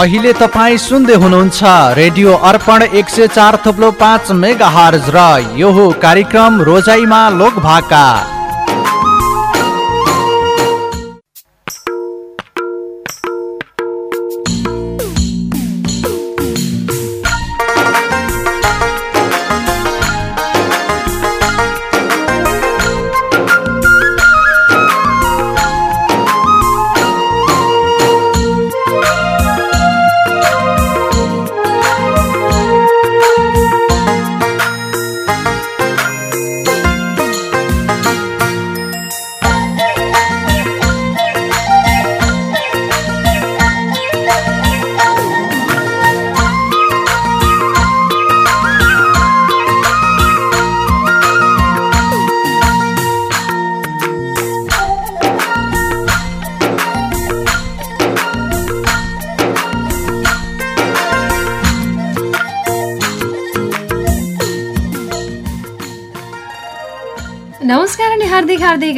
अहिले तपाईँ सुन्दै हुनुहुन्छ रेडियो अर्पण एक सय चार थुप्लो पाँच मेगा हर्ज र यो कार्यक्रम रोजाइमा लोक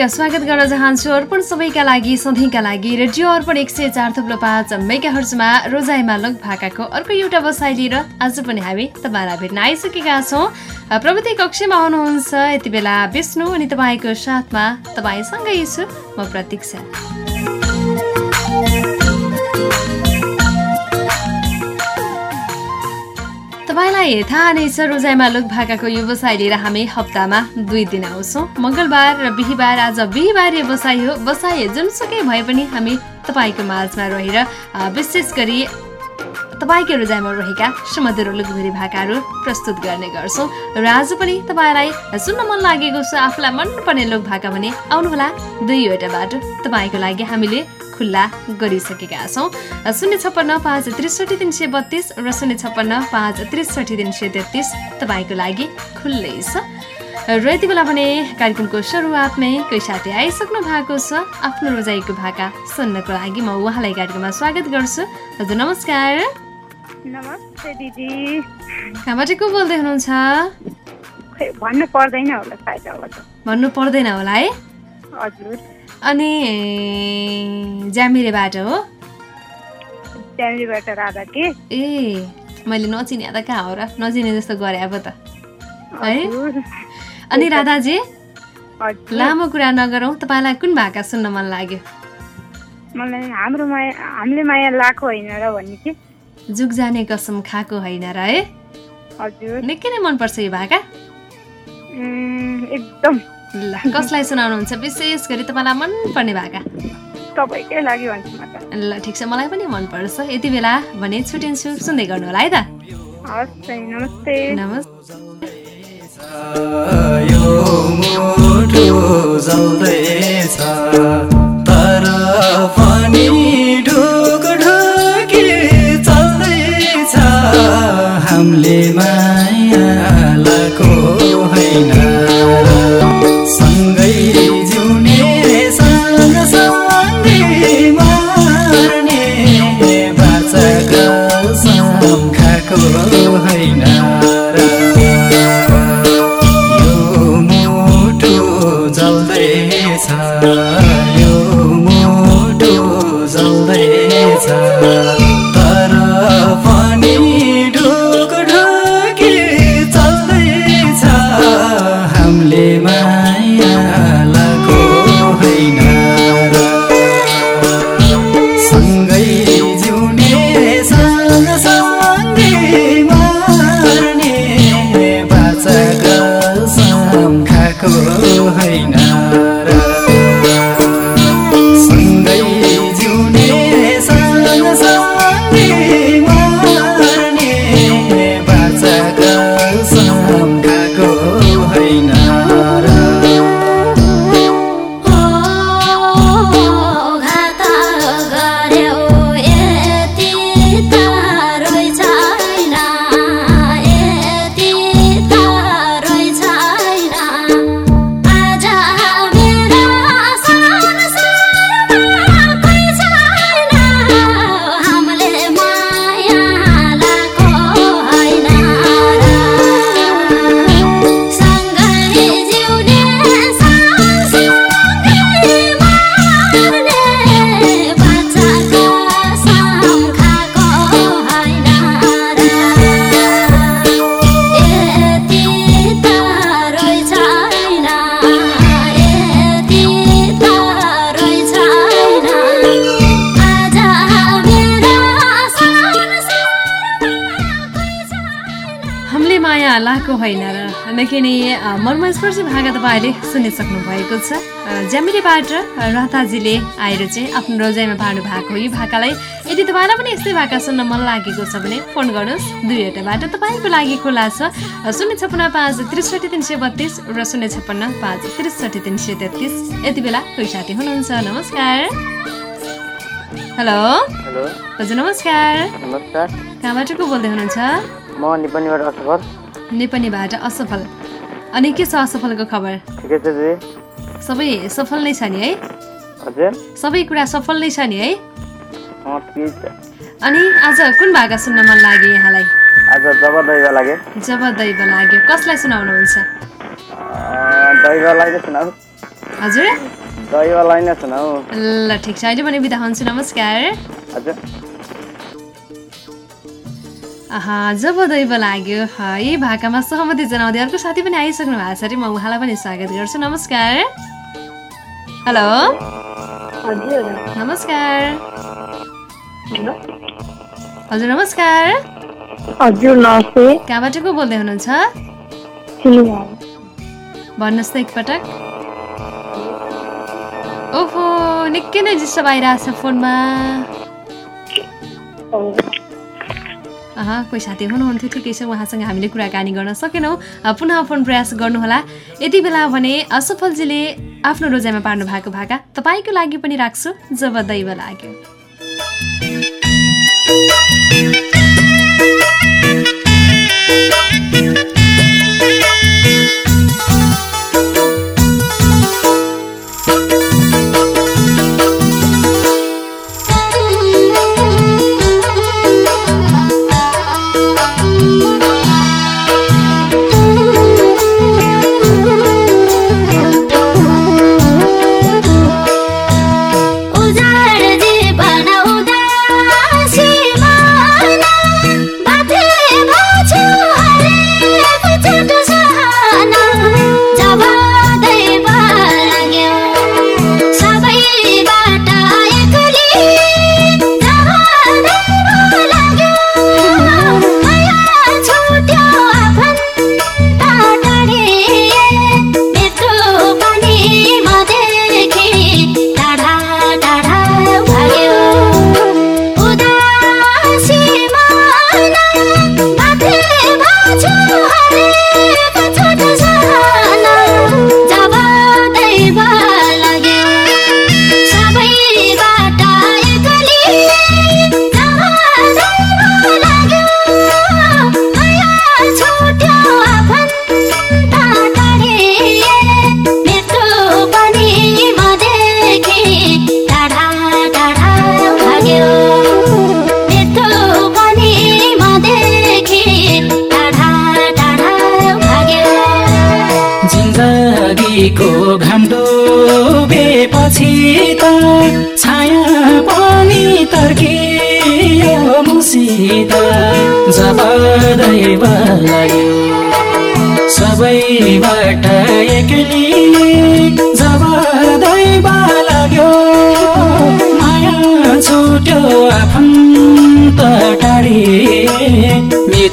स्वागत गर्न चाहन्छु अर्पण सबैका लागि सधैँका लागि रेडियो अर्पण एक सय चार थुप्रो पाँच मेगा हर्चमा रोजाइमा लग भाकाको अर्को एउटा बसाइ लिएर आज पनि हामी तपाईँलाई भेट्न आइसकेका छौँ। प्रविधि कक्षमा हुनुहुन्छ यति बेला विष्णु अनि तपाईँको साथमा तपाईँसँगै छु म प्रतीक्षा। तपाईँलाई थाहा नै छ रोजाइमा लोक भाकाको व्यवसाय लिएर हामी हप्तामा दुई दिन आउँछौँ। मङ्गलबार र बिहिबार आज बिहिबार व्यवसाय हो। बसाइ जुनसुकै भए पनि हामी तपाईँको माझमा रहेर विशेष गरी तपाईँकै रोजाइमा रहेका सुमधुर लोकभेरी भाकाहरू प्रस्तुत गर्ने गर्छौँ। र आज पनि तपाईँलाई सुन्न मन लागेको छ आफूलाई मनपर्ने लोक भाका भने आउनुहोला दुईवटा बाटो। तपाईँको लागि हामीले खुल्ला गरिसकेका छौँ। शून्य छप्पन्न पाँच त्रिसठी तिन सय बत्तिस र शून्य छप्पन्न पाँच त्रिसठी तिन सय तेत्तिस तपाईँको लागि खुल्लै छ। र यति बेला भने कार्यक्रमको सुरुवातमै कोही साथी आइसक्नु भएको छ आफ्नो रोजाइको भाका सुन्नको लागि म उहाँलाई कार्यक्रममा स्वागत गर्छु। हजुर नमस्कार। नमस्ते दिदी। कहाँबाट को बोल्दै हुनुहुन्छ? भन्नु पर्दैन होला भन्नु पर्दैन होला है। हजुर। अनि ज्यामिरेबाट हो? त्यहाँनिरबाट राधा के? ए मैले नचिने त कहाँ हो र? नचिने जस्तो गरे अब त। है? अनि राधाजी? लामो कुरा नगरौँ तपाईँलाई कुन भाका सुन्न मन लाग्यो? मलाई हाम्रो माया हामीले माया लाएको होइन र भन्ने कि? जुग जाने कसम खाएको होइन र है? हजुर। निकै नै मनपर्छ यो भाका। एकदम। ल कसलाई सुनाउनुहुन्छ? विशेष गरी तपाईँलाई मनपर्ने भाका? तपाईँकै लागि भन्छु म त। ल ठिक छ मलाई पनि मनपर्छ। यति बेला भने छुटिन्छु सुन्दै गर्नु होला है त। हस् नमस्ते। तर पनि ढुकढुकी चल्दैछ। हामीले होइन र निकै नै मर्मस्पर्शी भाका तपाईँले सुनिसक्नु भएको छ। अ, ज्यामिरेबाट रहताजीले आएर चाहिँ आफ्नो रोजाइमा पार्नु भएको यो भाकालाई यदि तपाईँलाई पनि यस्तै भाका सुन्न मन लागेको छ भने फोन गर्नुहोस्। दुईवटा बाटो तपाईँको लागि खुला छ। शून्य छप्पन्न पाँच त्रिसठी तिन सय बत्तिस र शून्य छप्पन्न पाँच त्रिसठी तिन सय तेत्तिस। यति बेला कोही साथी हुनुहुन्छ? नमस्कार। हेलो। हजुर नमस्कार। नमस्कार। कहाँबाट को बोल्दै हुनुहुन्छ? म नेपालीबाट असफल। अनि के छ असफलको खबर? सबै सफल नै छ नि है? सबै कुरा सफल नै छ नि है? अनि आज कुन भाका सुन्न मन लाग्यो यहाँलाई? आज जब दैव लाग्यो। जब दैव लाग्यो। कसलाई सुनाउनुहुन्छ? अँ, दैवलाई नै सुनाऊ। हजुर। दैवलाई नै सुनाऊ। ल ठिक छ। अहिले पनि बिदा हुन्छु। नमस्कार। हजुर। जब दैव लाग्यो ह, भाकामा सहमति जनाउँदै अर्को साथी पनि आइसक्नु भएको छ अरे म उहाँलाई पनि स्वागत गर्छु। नमस्कार। हेलो। हजुर नमस्कार। हजुर नमस्कार। हजुर नमस्ते। कहाँबाट को बोल्दै हुनुहुन्छ? भन्नुहोस् त एकपटक। ओहो निकै नै डिस्टर्ब आइरहेको छ फोनमा कोही साथी हुनुहुन्थ्यो ठिकै छ उहाँसँग हामीले कुराकानी गर्न सकेनौँ। पुनः फोन प्रयास गर्नुहोला। यति बेला भने असफलजीले आफ्नो रोजाइमा पार्नु भएको भाका तपाईँको लागि पनि राख्छु जब दैव लाग्यो। उजाड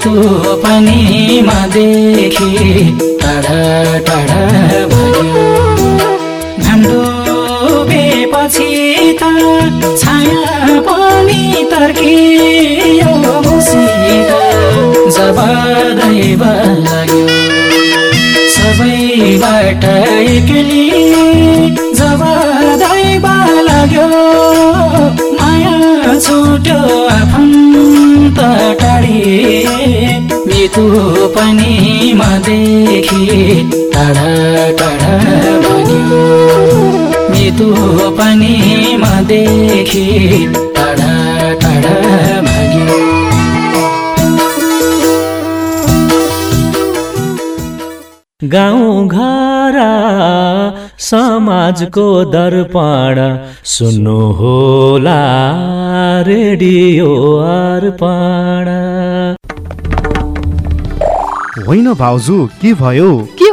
मृत्यु पनि मदेखि टाढा टाढा भयो। घाम डुबेपछि त छाया पनि तर्कियो जब दैव लाग्यो। सबैबाट एक्लै जब दैव लाग्यो माया छुट्यो आफन्त टाढी। मृत्यु पनि मदेखि टाढा टाढा भयो मृत्यु पनि मदेखि टाढा टाढा भाग्यो गाउँ घर समाजको दर्पण सुन्नु होला रेडियो अर्पण। होइन भाउजू के भयो?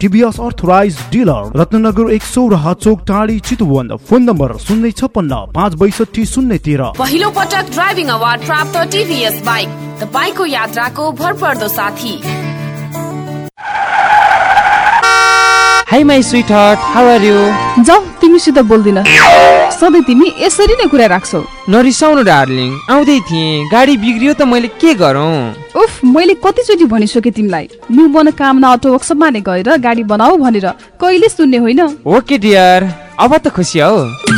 टिभीएस अर्थराइज डिलर रत्नगर एक सौ र चोक टाढी चितवन फोन नम्बर शून्य छप्पन्न पाँच बैसठी शून्य तेह्र। पहिलो पटक ड्राइभिङ अवार्ड प्राप्त टिभीएस बाइक तपाईँको यात्राको भरपर्दो साथी। Hi my sweetheart how are you जाऊ तिमीसित बोल्दिन। सधैँ तिमी यसरी नै कुरा राख्छौ। नरिसाउनु डार्लिङ आउँदै थिएँ। गाडी बिग्रियो त मैले के गरौँ? मैले कतिचोटि भनिसकेँ तिमीलाई। न्यु मनोकामना अटो वर्कसपमा नै गएर गाडी बनाऊ भनेर। कहिले सुन्ने होइन? ओके डियर अब त खुसी हौ।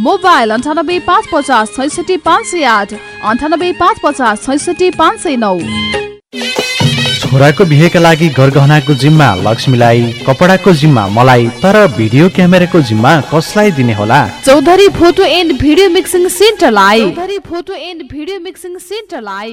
मोबाइल अन्ठानब्बे पाँच पचास छैसठी पाँच सय आठ अन्ठानब्बे पाँच पचास छैसठी पाँच सय नौ। छोराको बिहेका लागि गरगहनाको जिम्मा लक्ष्मीलाई कपडाको जिम्मा मलाई तर भिडियो क्यामेराको जिम्मा कसलाई दिने होला? Chaudhary photo and video mixing सेन्टरलाई। Chaudhary photo and video mixing सेन्टरलाई।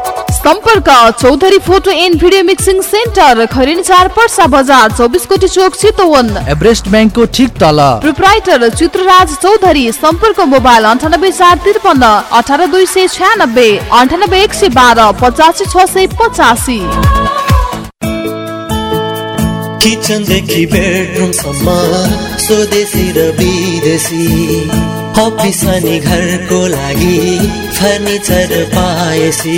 सम्पर्क Chaudhary photo and video mixing centre Khaireni चार पर्सा बजार चौबिस कोटी चोक चितवन। एभरेस्ट ब्याङ्कको ठिक तल। प्रोप्राइटर चित्रराज चौधरी सम्पर्क मोबाइल अन्ठानब्बे चार त्रिपन्न अठार दुई सय छ्यानब्बे अन्ठानब्बे एक सय बाह्र पचासी छ सय पचासी। किचनदेखि बेडरुमसम्म स्वदेशी र विदेशी। अफिस अनि घरको लागि फर्निचर पाएसी।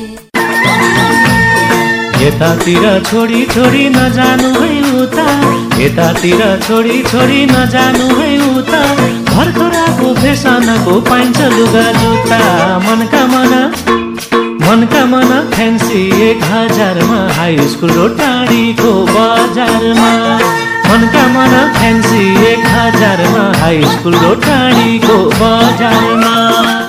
यतातिर छोडी छोडी नजानु है उता। यतातिर छोडी छोडी नजानु है उता। भर्खराको फेसनको पाइन्छ लुगा जुत्ता। मनका मना मनका मना फ्यान्सी एक हजारमा। हाई स्कुल र टाढीको बजारमा। मनका मना फ्यान्सी एक हजारमा। हाई स्कुल र टाढीको बजारमा।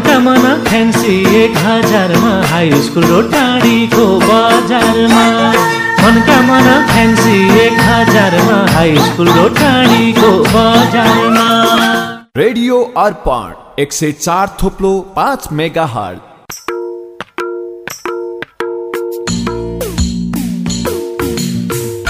मनका मना फ्यान्सी एक हजारमा हाई स्कुल र टाढीको बजारमा। मनका मना फ्यान्सी एक हजारमा हाई स्कुल र टाढीको बजारमा। रेडियो अर्पण एक सय चार थोप्लो पाँच मेगा हर्ट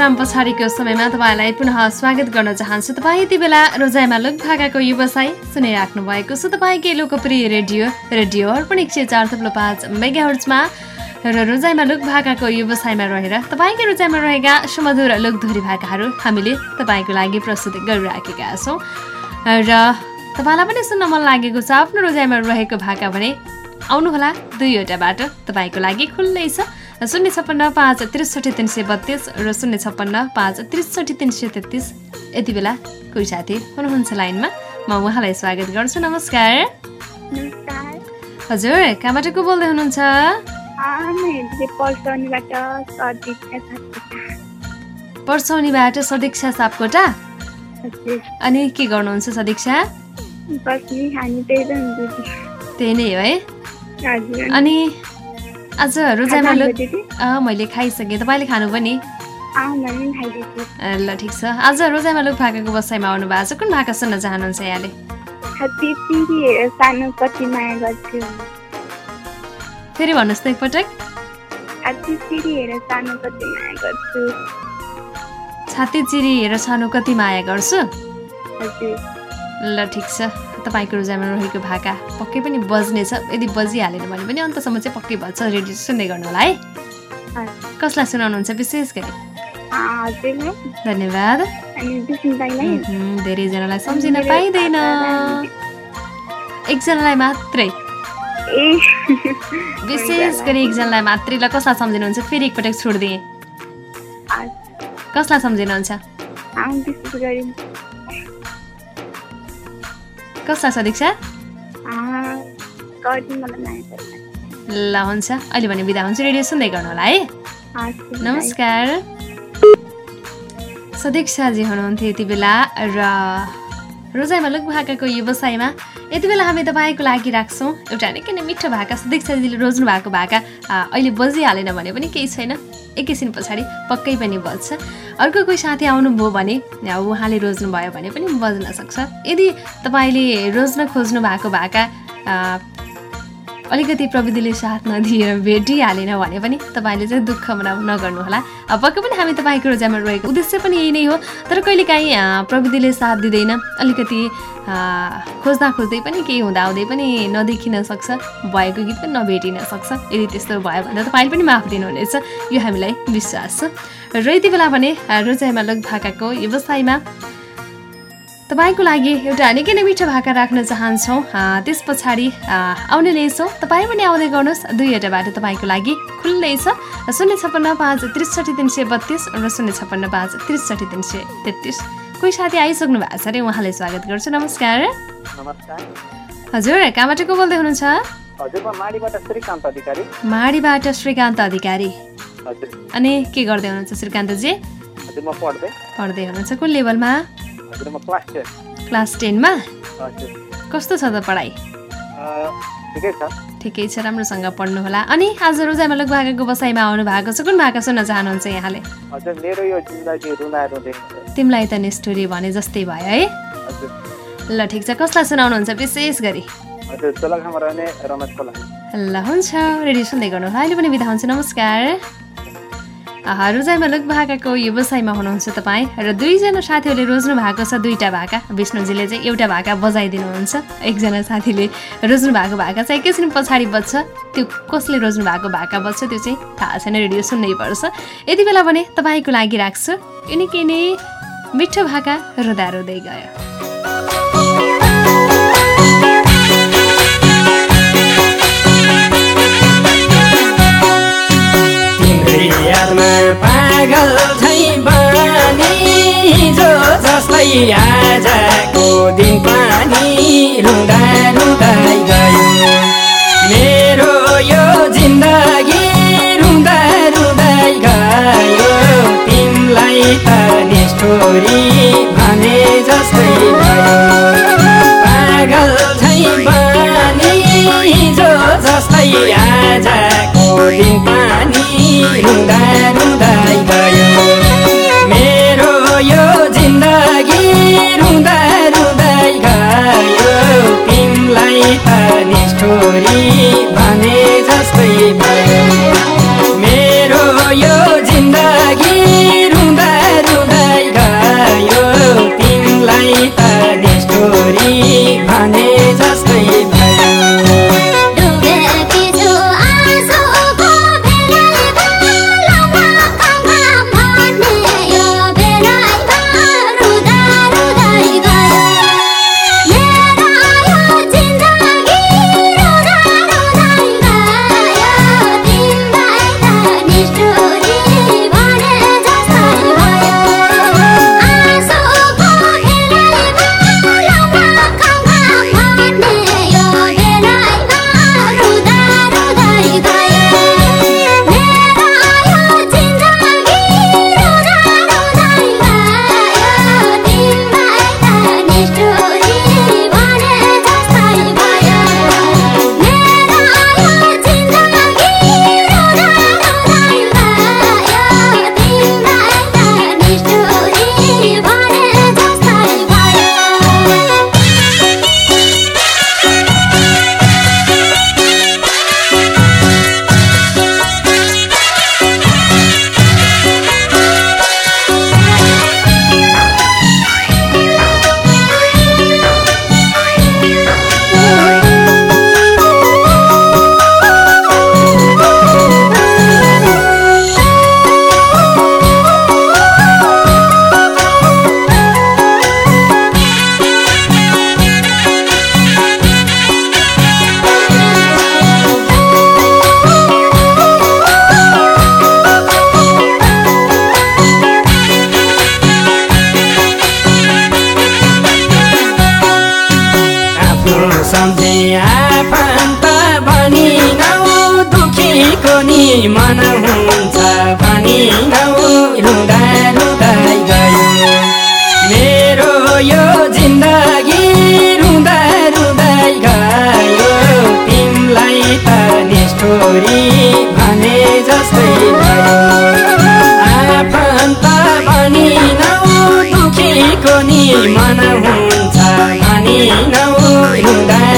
विश्राम पछाडिको समयमा तपाईँलाई पुनः स्वागत गर्न चाहन्छु। तपाईँ यति बेला रोजाइमा लोक भाकाको व्यवसाय सुनिराख्नु भएको छ। तपाईँकै लोकप्रिय रेडियो रेडियो अर्पण एक सय चार थप्लो पाँच मेगाहर्चमा र रोजाइमा लोक भाकाको व्यवसायमा रहेर तपाईँकै रोजाइमा रहेका सुमधुर लोकधोरी भाकाहरू हामीले तपाईँको लागि प्रस्तुत गरिराखेका छौँ। र तपाईँलाई पनि सुन्न मन लागेको छ आफ्नो रोजाइमा रहेको भाका भने आउनुहोला दुईवटा बाटो तपाईँको लागि खुल्लै छ। शून्य छप्पन्न पाँच त्रिसठी तिन सय बत्तिस र शून्य छप्पन्न पाँच त्रिसठी तिन सय तेत्तिस। यति बेला कोही साथी हुनुहुन्छ लाइनमा म उहाँलाई स्वागत गर्छु। नमस्कार। हजुर कहाँबाट को बोल्दै हुनुहुन्छ? पर्सनीबाट सदीक्षा सापकोटा। अनि के गर्नुहुन्छ सदीक्षा त्यही नै हो है। अनि आज रोजाइमा मैले खाइसकेँ। तपाईँले खानु पनि? ल ठिक छ। आज रोजाइमा लोक भाकाको बसाइमा आउनु भएको छ। कुन भाका सुन्न चाहनुहुन्छ यहाँले? फेरि भन्नुहोस् त एकपटक। छाती चिरी हेर सानो कति माया गर्छु? ल ठिक छ। तपाईँको रोजाइमा रहेको भाका पक्कै पनि बज्नेछ यदि बजिहालेन भने पनि अन्तसम्म चाहिँ पक्कै भन्छ रेडियो सुन्दै गर्नु होला है। कसलाई सुनाउनुहुन्छ विशेष गरी? धन्यवाद। धेरैजनालाई सम्झिन पाइँदैन। एकजनालाई मात्रै। विशेष गरी एकजनालाई मात्रै। ल कसलाई सम्झिनुहुन्छ? फेरि एकपटक छोडिदिएँ। कसलाई सम्झिनुहुन्छ? कसलाई छ दीक्षा? ल हुन्छ। अहिले भने बिदा हुन्छ। रेडियो सुन्दै गर्नु होला है? नमस्कार। सदीक्षाजी हुनुहुन्थ्यो यति बेला र रोजाइमा लोक भाकाको व्यवसायमा यति बेला हामी तपाईँको लागि राख्छौँ एउटा निकै नै मिठो भाका सदीक्षाजीले रोज्नु भएको भाका अहिले बजिहालेन भने पनि केही छैन। एकैछिन पछाडि पक्कै पनि बज्छ। अर्को कोही साथी आउनुभयो भने उहाँले रोज्नु भयो भने पनि बज्न सक्छ। यदि तपाईँले रोज्न खोज्नु भएको भाका अलिकति प्रविधिले साथ नदिएर भेटिहालेन भने पनि तपाईँले चाहिँ दुःख मना नगर्नुहोला। पक्कै पनि हामी तपाईँको रोजाइमा रहेको उद्देश्य पनि यही नै हो। तर कहिलेकाहीँ प्रविधिले साथ दिँदैन। अलिकति खोज्दा खोज्दै पनि केही हुँदा हुँदै पनि नदेखिन सक्छ। भएको गीत पनि नभेटिन सक्छ। यदि त्यस्तो भयो भने त तपाईँले पनि माफ दिनुहुनेछ। यो हामीलाई विश्वास छ। र यति बेला भने रोजाइमा लोक व्यवसायमा तपाईँको लागि एउटा निकै नै मिठो भाका राख्न चाहन्छौँ। त्यस पछाडि आउने नै छौँ। तपाईँ पनि आउँदै गर्नुहोस्। दुईवटा बाटो तपाईँको लागि खुल्लै छ। शून्य छप्पन्न पाँच त्रिसठी तिन सय बत्तिस र शून्य छप्पन्न पाँच त्रिसठी तिन सय तेत्तिस। कोही साथी आइसक्नु भएको छ अरे उहाँलाई स्वागत गर्छु। नमस्कार। हजुर कहाँबाट को बोल्दै हुनुहुन्छ? माडीबाट श्रीकान्त अधिकारी। अनि के गर्दै हुनुहुन्छ श्रीकान्तजी? पढ्दै हुनुहुन्छ। कुन लेभलमा? Class ten. क्लास टेनमा? कस्तो छ त पढाइ? ठिकै छ। ठिकै छ राम्रोसँग पढ्नुहोला। अनि आज रोजाइमा लोक भाकाको बसाइमा आउनु भएको छ। कुन भाका सुन्न चाहनुहुन्छ यहाँले? तिमीलाई त नि स्टोरी भने जस्तै भयो है। ल ठिक छ। कसलाई सुनाउनुहुन्छ विशेष गरी? ल हुन्छ। रेडियो सुन्दै गर्नु अहिले पनि बिदा हुन्छ। नमस्कार। रोजाइमा लोक भाकाको व्यवसायमा हुनुहुन्छ तपाईँ र दुईजना साथीहरूले रोज्नु भएको छ दुईवटा भाका। विष्णुजीले चाहिँ एउटा भाका बजाइदिनुहुन्छ। एकजना साथीले रोज्नु भएको भाका चाहिँ एकैछिन पछाडि बज्छ। त्यो कसले रोज्नु भएको भाका बज्छ त्यो चाहिँ थाहा छैन रेडियो सुन्नै पर्छ। यति बेला भने तपाईँको लागि राख्छु। यो निकै नै मिठो भाका रुँदा रुँदै गयो। यादमा पागल झै बानी जो जसलाई आजको दिन पानी रुँदा रुँदै गयो। मेरो यो जिन्दगी रुँदा रुँदै गयो। तिमीलाई त निष्ठोरी भने जस्तै भयो। पागल झै बानी जो जस्तै आजको दिन पानी गयो मेरो यो जिन्दगी रुँदा रुँदै गयो तिमीलाई भने जस्तै भयो मेरो यो सम्झे आफन्त भनिनौ दुखीको नि मन हुन्छ भनिनौ रुँदा रुँदै गयो। मेरो यो जिन्दगी रुँदा रुँदै गयो। तिमीलाई त निष्ठुरी भने जस्तै भयो। आफन्त भनिनौ दुखीको नि मन हुन्छ भनिनौ रुँदा रुँदै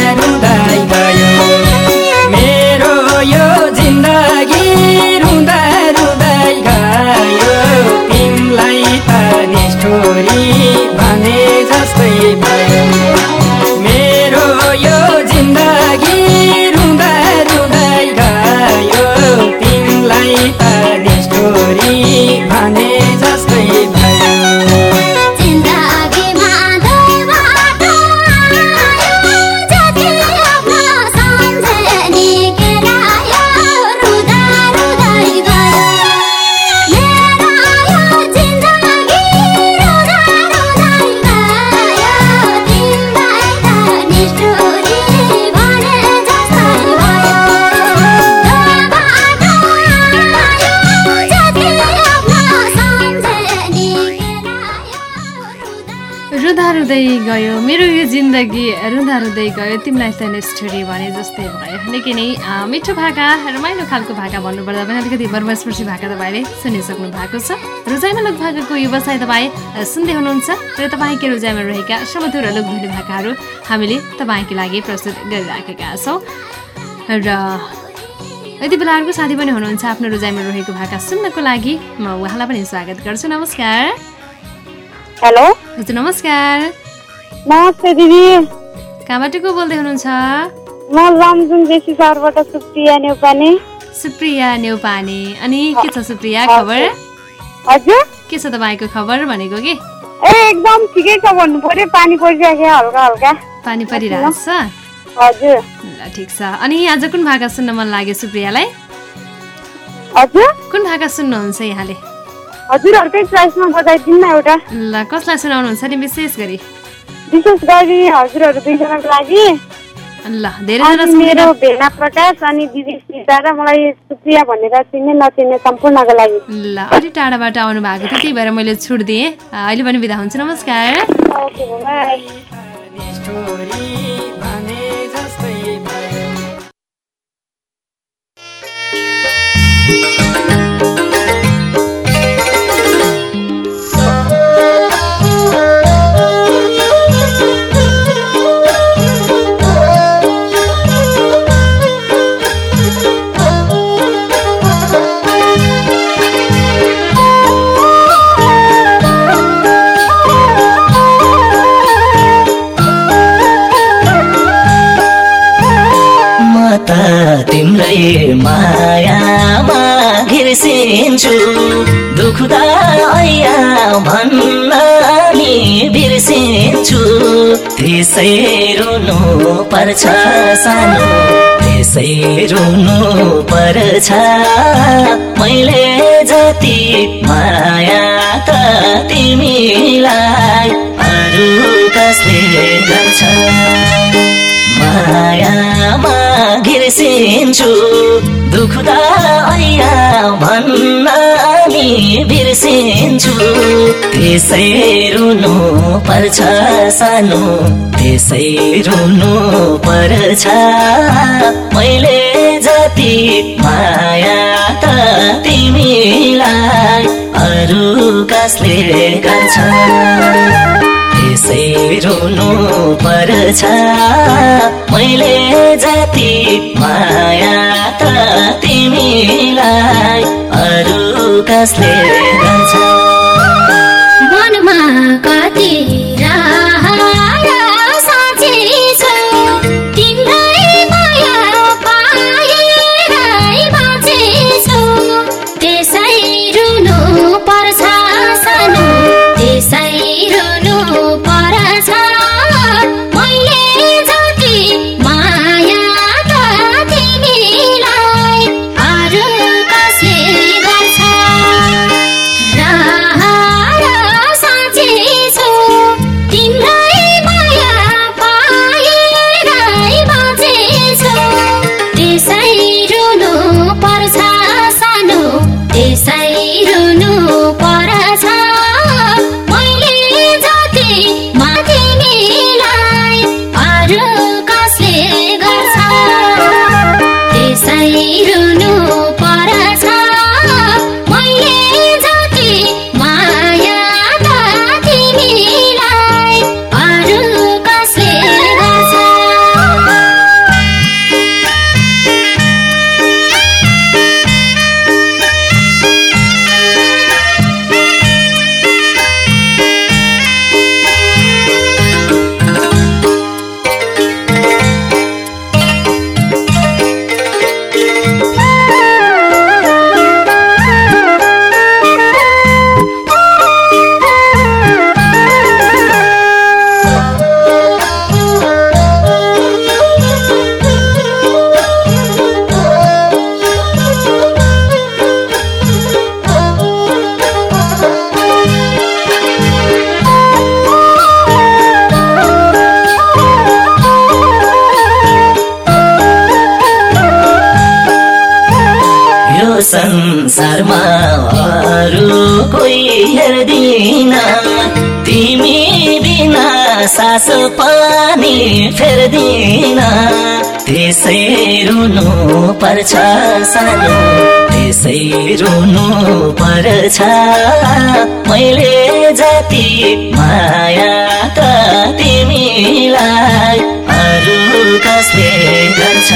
जिन्दगी रुँदा रुँदै गयो। तिमीलाई त निष्ठुरी भने जस्तै भयो। निकै नै मिठो भाका रमाइलो खालको भाका भन्नुपर्दा पनि अलिकति मर्मस्पर्शी भाका तपाईँले सुनिसक्नु भएको छ। रोजाइमा लोक भाकाको व्यवसाय तपाईँ सुन्दै हुनुहुन्छ र तपाईँकै रोजाइमा रहेका समधुर लोकध्वनि भाकाहरू हामीले तपाईँको लागि प्रस्तुत गरिराखेका छौँ। र यति बेला अर्को साथी पनि हुनुहुन्छ आफ्नो रोजाइमा रहेको भाका सुन्नको लागि। म उहाँलाई पनि स्वागत गर्छु। नमस्कार। हेलो। हजुर नमस्कार। नमस्ते दिदी। कहाँबाट को बोल्दै हुनुहुन्छ? म लमजुङ देशी सहरबाट सुप्रिया नेउपाने सुप्रिया नेउपाने अनि के छ सुप्रिया खबर? हजुर। के छ तपाईँको खबर भनेको कि? ए एकदम ठिकै छ भन्नु पर्यो। पानी परिरहेको हल्का हल्का। पानी परिरहेको छ? हजुर। ल ठिक छ। अनि आज कुन भाका सुन्न मन लाग्यो सुप्रियालाई? हजुर। कुन भाका सुन्नुहुन्छ यहाँले? हजुरहरूकै चोइसमा बजाइदिनु न एउटा। ल कसलाई सुनाउनुहुन्छ नि विशेष गरी? विशेष गरी हजुरहरू दुईजनाको लागि। ल धेरैजना अनि मेरो भेना प्रकाश अनि दिदी सीता र मलाई सुप्रिया भनेर चिन्ने नचिन्ने सम्पूर्णको लागि। ल अलि टाढाबाट आउनु भएको थियो त्यही भएर मैले छुट दिएँ। अहिले पनि बिदा हुन्छ नमस्कार। तिमीलाई मायामा घिर्सिन्छु दुख्दा आया भन्न नि बिर्सिन्छु त्यसै रुनु पर्छ सानो त्यसै रुनु पर्छ। मैले जति माया त तिमीलाई अरू कसले गर्छ? मायामा घिर्सिन्छु दुख्दा ऐया भन्न नि बिर्सिन्छु त्यसै रुनु पर्छ सानो त्यसै रुनु पर्छ मैले जति माया त तिमीलाई अरू कसले गर्छ? त्यसै रुनु पर्छ। मैले जति माया त तिमीलाई अरू कसले संसारमा कोही हेर्दिन तिमी बिना सास पनि फेर्दिन त्यसै रुनु पर्छ सानो त्यसै रुनु पर्छ। मैले जति माया त तिमीलाई अरू कसले गर्छ?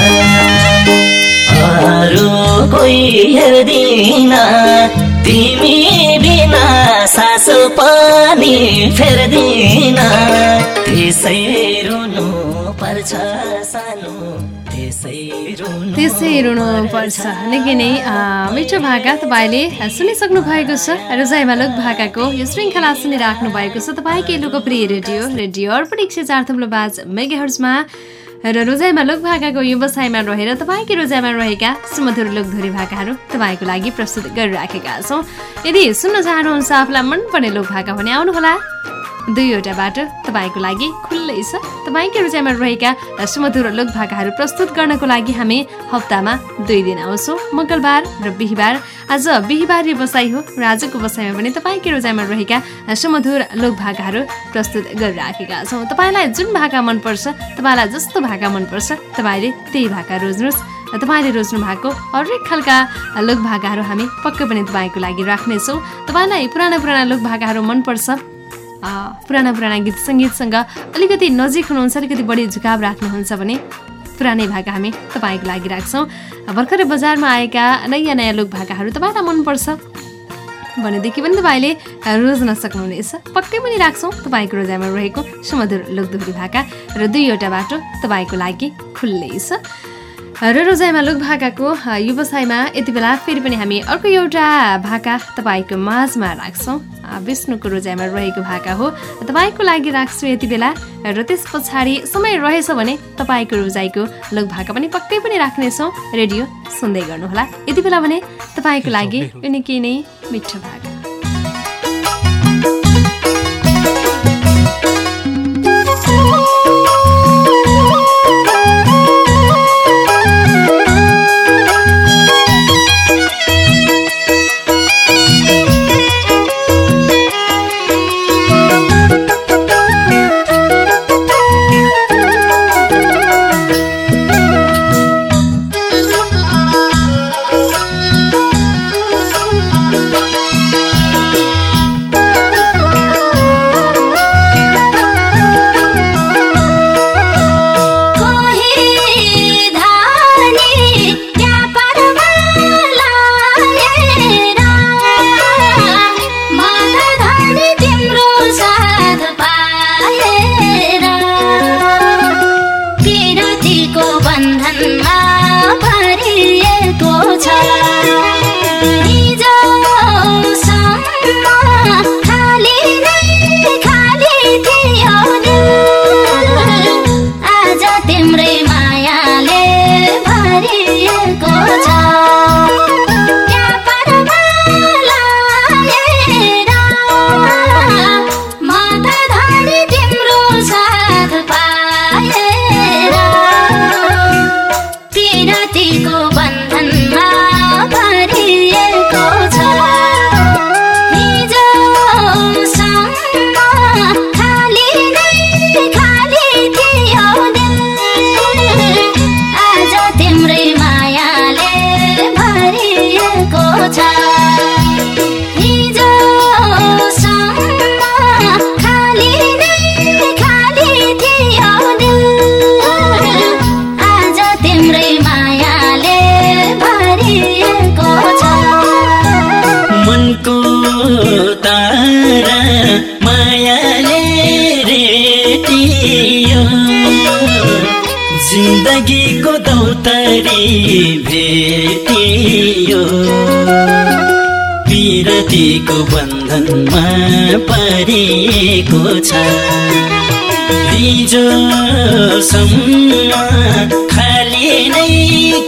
कोही तिमी बिना सास पनि फेर्दिन। त्यसै रुनु पर्छ सानो त्यसै रुनु पर्छ। निकै नै मिठो भाका तपाईँले सुनिसक्नु भएको छ। रोजाइमा लोक भाकाको यो श्रृङ्खला सुनिराख्नु भएको छ। तपाईँकै लोकप्रिय रेडियो रेडियो अर्पण एक सय चार थप्लो पाँच मेगाहर्जमा। र रोजाइमा लोक भाकाको व्यवसायमा रहेर तपाईँकै रोजाइमा रहेका सुमधुर लोकधोरी भाकाहरू तपाईँको लागि प्रस्तुत गरिराखेका छौँ। यदि सुन्न चाहनुहुन्छ आफूलाई मनपर्ने लोक भाका भने आउनुहोला। दुईवटा बाटो तपाईँको लागि खुल्लै छ। तपाईँकै रोजाइमा रहेका सुमधुर लोक भाकाहरू प्रस्तुत गर्नको लागि हामी हप्तामा दुई दिन आउँछौँ। मङ्गलबार र बिहिबार। आज बिहिबार व्यवसाय हो र आजको व्यवसायमा पनि तपाईँकै रोजाइमा रहेका सुमधुर लोक भाकाहरू प्रस्तुत गरिराखेका छौँ। तपाईँलाई जुन भाका मनपर्छ तपाईँलाई जस्तो भाका मनपर्छ तपाईँले त्यही भाका रोज्नुहोस्। तपाईँले रोज्नु भएको हरेक खालका लोक भाकाहरू हामी पक्कै पनि तपाईँको लागि राख्नेछौँ। तपाईँलाई पुराना पुराना लोक भाकाहरू मनपर्छ पुराना पुराना गीत सङ्गीतसँग अलिकति नजिक हुनुहुन्छ अलिकति बढी झुकाव राख्नुहुन्छ भने पुरानै भाका हामी तपाईँको लागि राख्छौँ। भर्खरै बजारमा आएका नयाँ नयाँ लोक भाकाहरू तपाईँलाई मनपर्छ भनेदेखि पनि तपाईँले रोज्न सक्नुहुनेछ। पक्कै पनि राख्छौँ तपाईँको रोजाइमा रहेको सुमधुर लोकदोहोरी भाका र दुईवटा बाटो तपाईँको लागि खुल्लै छ। र रोजाइमा लुक भाकाको व्यवसायमा यति बेला फेरि पनि हामी अर्को एउटा भाका तपाईँको माझमा राख्छौँ। विष्णुको रोजाइमा रहेको भाका हो। तपाईँको लागि राख्छु यति बेला र त्यस पछाडि समय रहेछ भने तपाईँको रोजाइको लुक भाका पनि पक्कै पनि राख्नेछौँ। रेडियो सुन्दै गर्नुहोला। यति बेला भने तपाईँको लागि यो निकै नै मिठो भाका। जिन्दगीको दौतरी भेटियो। विरतिको बन्धनमा परिएको छ। हिजोसम्म खाली नै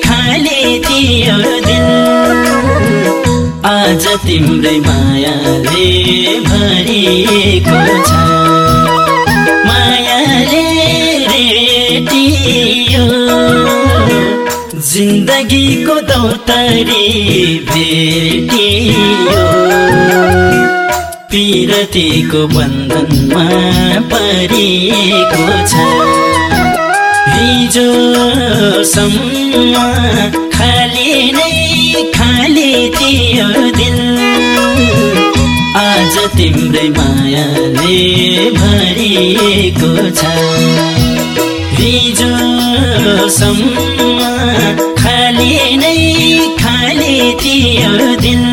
खाली थियो दिल आज तिम्रै मायाले भरिएको छ। जिन्दगीको दौतरी भेटियो। पिरतीको बन्धनमा परिएको छ। हिजोसम्म खाली नै खाली थियो दिल। आज तिम्रै मायाले भरिएको छ। हिजोसम्म दिल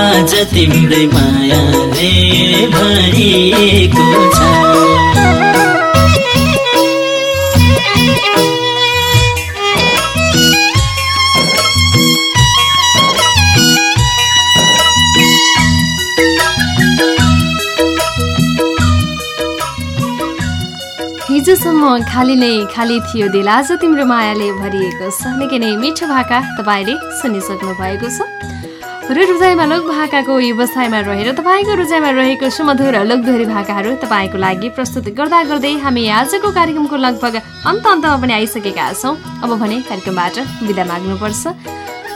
आज तिम्रै मायाले भरिएको छ। खाली नै खाली थियो दिल आज तिम्रो मायाले भरिएको छ निकै नै मिठो भाका तपाईँले सुनिसक्नु भएको छ। र रुजाइमा लोक भाकाको व्यवसायमा रहेर तपाईँको रुजाइमा रहेको सुमधुर लोकदोहोरी भाकाहरू तपाईँको लागि प्रस्तुत गर्दा गर्दै हामी आजको कार्यक्रमको लगभग अन्त अन्तमा पनि आइसकेका छौँ। अब भने कार्यक्रमबाट बिदा माग्नुपर्छ।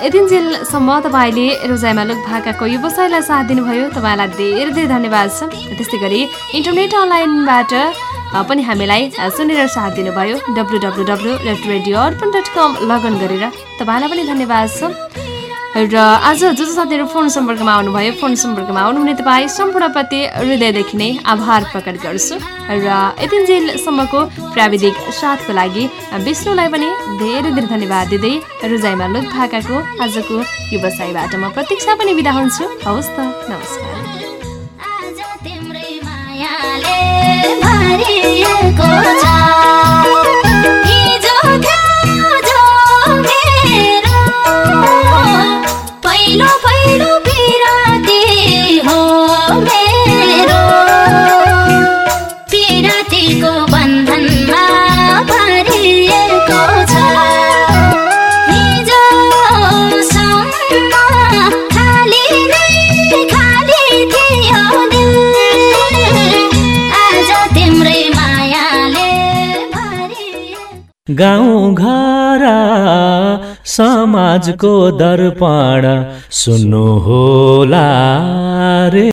यतिन्जेलसम्म तपाईँले रोजाइमा लोक भाकाको व्यवसायलाई साथ दिनुभयो। तपाईँलाई धेरै धेरै धन्यवाद छ। त्यस्तै गरी इन्टरनेट अनलाइनबाट पनि हामीलाई सुनेर साथ दिनुभयो। W W W dot radio Arpan dot com log in गरेर तपाईँलाई पनि धन्यवाद छ। र आज जो जो साथीहरू फोन सम्पर्कमा आउनुभयो फोन सम्पर्कमा आउनुहुने तपाईँ सम्पूर्णप्रति हृदयदेखि नै आभार प्रकट गर्छु। र यतिन्जेलसम्मको प्राविधिक साथको लागि विष्णुलाई पनि धेरै धेरै धन्यवाद दिँदै रुजाइमा लोक भाकाको आजको व्यवसायबाट म प्रतीक्षा पनि बिदा हुन्छु। हवस् त नमस्कार। भरिएको छ। गाउँ घर समाजको दर्पण सुन्नु होला रे।